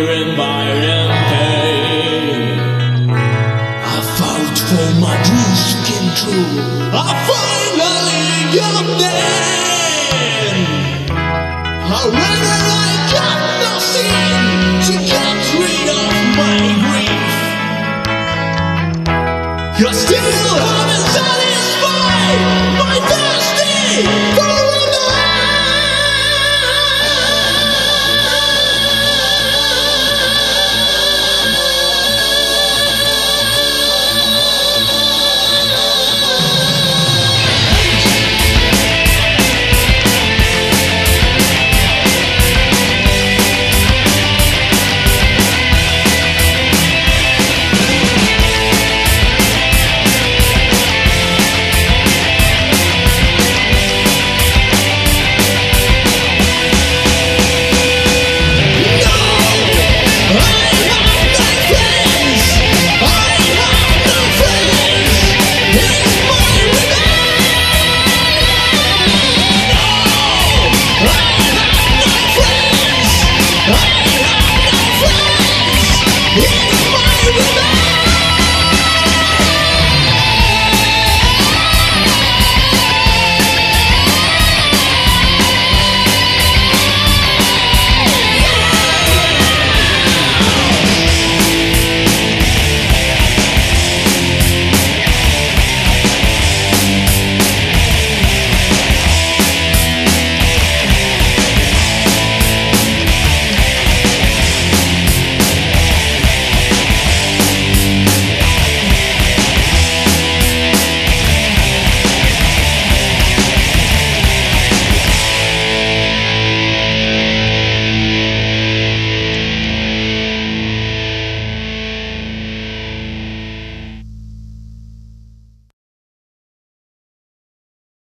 I be by. I fought for my dreams to come true. I finally got them. However, I got nothing to get rid of my grief. You're still haven't